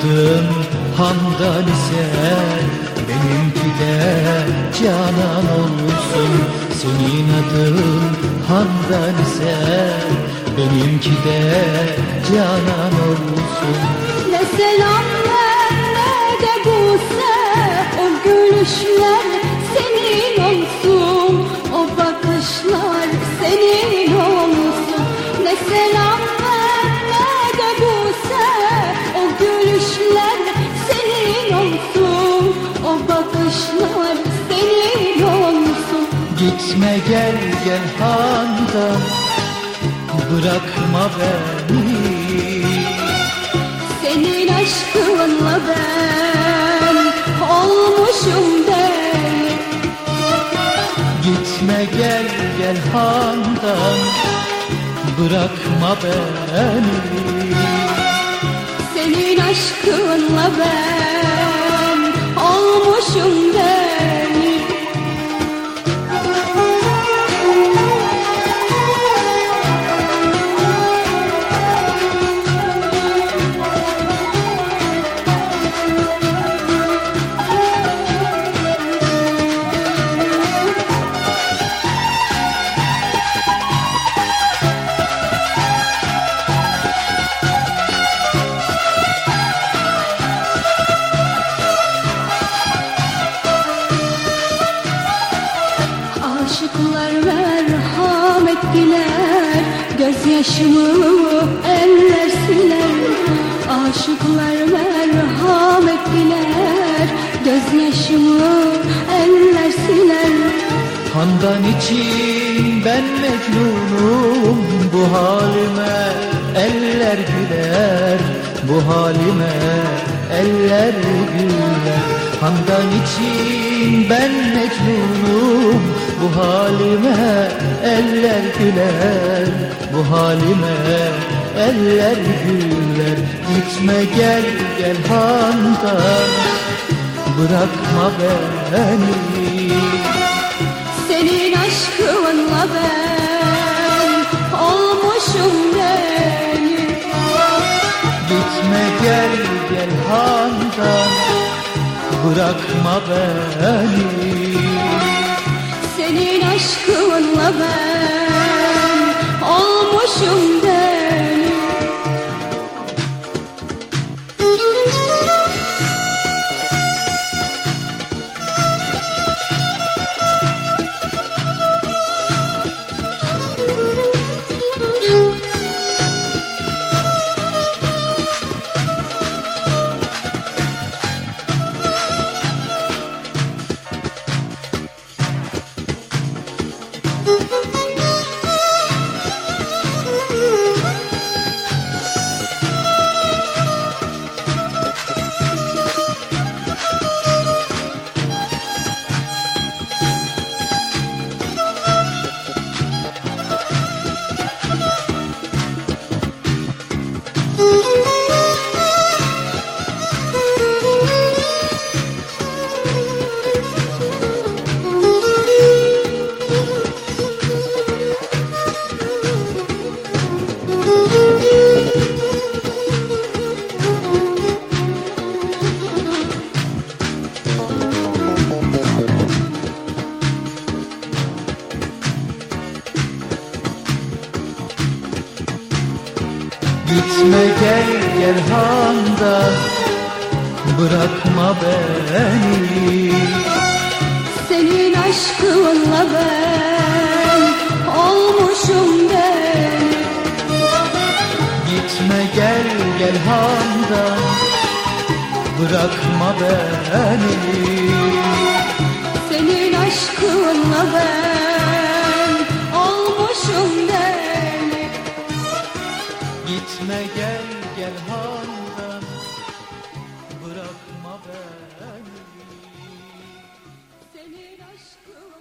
adın Handan ise benimki de Canan olsun. Senin adın Handan ise benimki de Canan olsun bakışlar senin olsun Gitme gel gel Handan Bırakma beni. Senin aşkınla ben olmuşum değil Gitme gel gel Handan. Bırakma beni. Senin aşkınla ben Gözyaşımı eller siler Aşıklar merhamet diler. Gözyaşımı eller siler Handan için ben mecnunum Bu halime eller güler. Bu halime eller güler. Handan için ben mecnunum Bu halime eller güler Bu halime eller güler. Gitme gel gel Handan Bırakma beni. Senin aşkınla ben olmuşum değil Gitme gel gel Handan Bırakma beni aşkınla ben olmuşum değil Gitme gel gel Handan Bırakma beni. Senin aşkınla ben olmuşum değil Gitme gel gel Handan Bırakma beni. Senin aşkınla ben Gitme gel gel Handan. Bırakma beni. Senin aşkınla ben